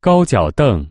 高脚凳。